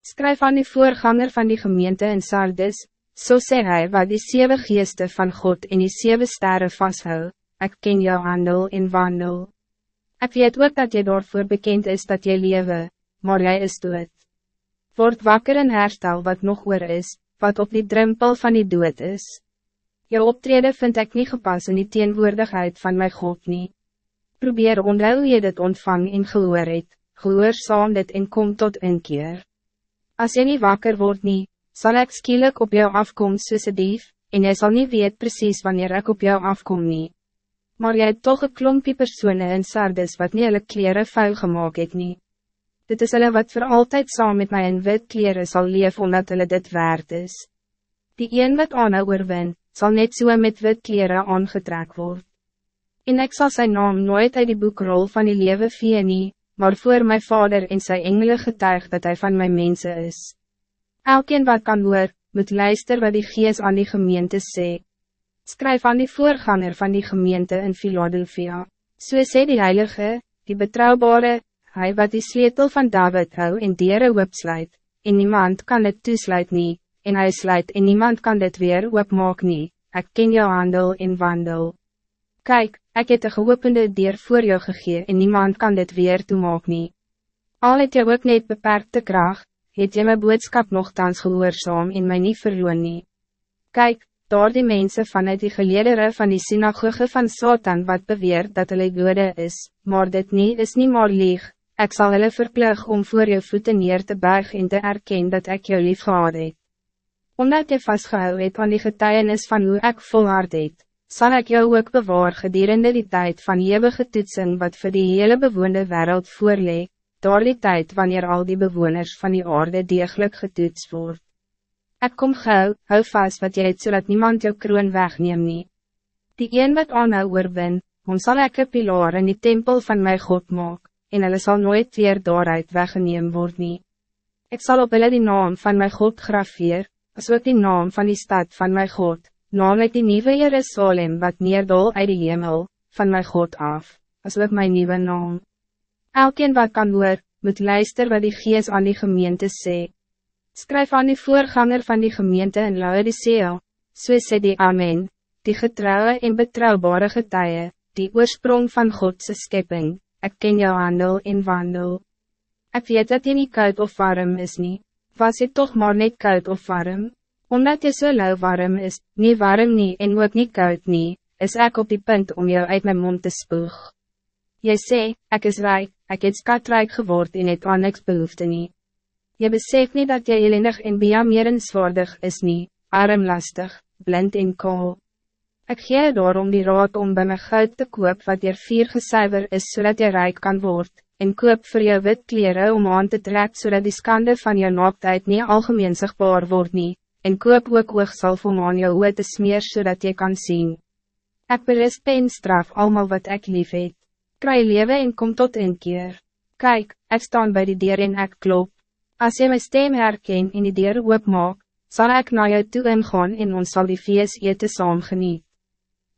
Skryf aan die voorganger van die gemeente in Sardis, so sê hy wat die zeven geeste van God en die zeven sterren vasthou, ik ken jou handel en wandel. Ik weet ook dat je daarvoor bekend is dat je lewe, maar jij is dood. Word wakker en herstel wat nog oor is, wat op die drempel van die dood is. Je optreden vind ik niet gepast in die teenwoordigheid van mijn God niet. Probeer onthou je dit ontvang en gehoor het, gehoorzaam dit en kom tot een keer. Als je niet wakker wordt niet, zal ik skielik op jou afkom soos een dief, en jy sal nie weet precies wanneer ik op jou afkom nie. Maar jy het toch een klompie persone in Sardis wat nie hulle kleren vuil gemaakt het nie. Dit is hulle wat voor altijd saam met mij in wit kleren zal leef omdat hulle dit waard is. Die een wat aanhou oorwin, zal net so met wit kleren aangetrek word. En ik zal zijn naam nooit uit die boekrol van die lewe vee nie, maar voor mijn vader en zijn engelen getuig dat hij van mijn mensen is. Elkeen wat kan hoor, moet luister wat die gees aan die gemeente sê. Skryf aan die voorganger van die gemeente in Philadelphia. So sê die heilige, die betrouwbare, hij wat die sleutel van David hou en dieren opsluit, en niemand kan het toesluit nie, en hij sluit en niemand kan dit weer opmaak nie, ek ken jou handel en wandel. Kijk, ik het een geopende dier voor jou gegee en niemand kan dit weer toemaak nie. Al het jou ook net beperkte kracht, het jy my boodskap nogthans gehoorzaam en my nie verloon nie. Kyk, daar die mense vanuit die geledere van die synagoge van Satan wat beweer dat hulle goede is, maar dit nie is nie maar lieg, ek sal hulle verplig om voor jou voeten neer te buig en te erken dat ik jou lief gehad het. Omdat jy vastgehou het aan die getuienis van hoe ik volhard het, zal ik jou ook bewaar gedurende die tijd van eeuwige toetsing wat voor die hele bewoonde wereld voorleek, door die tijd wanneer al die bewoners van die aarde degelijk getoets wordt. Ik kom gauw, hou vast wat jy het zodat niemand jou kroon wegneem nie. Die een wat aanhou oorwin, hom sal ek een pilaar in die tempel van mijn God maak, en hulle sal nooit weer daaruit weggeneem word nie. Ek sal op hulle die naam van mijn God grafeer, as ook die naam van die stad van mijn God, namelijk die nieuwe Jerusalem wat neerdol uit die hemel, van mijn God af, as ook mijn nieuwe naam. Elkeen wat kan hoor, moet luister wat die gees aan die gemeente sê. Skryf aan die voorganger van die gemeente in Laodicea, so sê die Amen, die getrouwe en betrouwbare getuie, die oorsprong van Godse schepping, ik ken jou handel en wandel. Ik weet dat je niet koud of warm is niet, was je toch maar niet koud of warm, omdat je zo so lauw warm is, niet warm niet en ook niet koud niet, is ik op die punt om jou uit mijn mond te spoeg. Jy sê, ek is rijk, ek het skatrijk geword en het aan niks behoefte nie. Jy besef niet dat jy elendig en bejamerenswaardig is nie, armlastig, blind en kaal. Ek gee daarom die raad om by my goud te koop wat er vier gesuiver is zodat jy rijk kan worden, en koop voor jou wit kleren om aan te trek zodat die skande van jou naaktheid niet algemeen zichtbaar wordt nie, en koop ook oogsalf om aan jou hoe te smeer zodat je kan zien. Ik berisp en straf allemaal wat ik lief het kry lewe en kom tot een keer. Kijk, ik staan bij die deur en ek klop. Als je mijn stem herken en die deur oopmaak, zal ik naar jou toe ingaan en ons sal die feest ete saam geniet.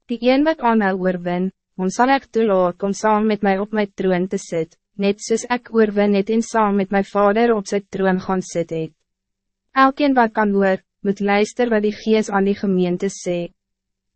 Die een wat aanhou oorwin, ons sal ek toelaat om saam met mij op mijn troon te sit, net soos ek oorwin het en saam met mijn vader op zijn troon gaan sit het. Elkeen wat kan hoor, moet luister wat die gees aan die gemeente sê.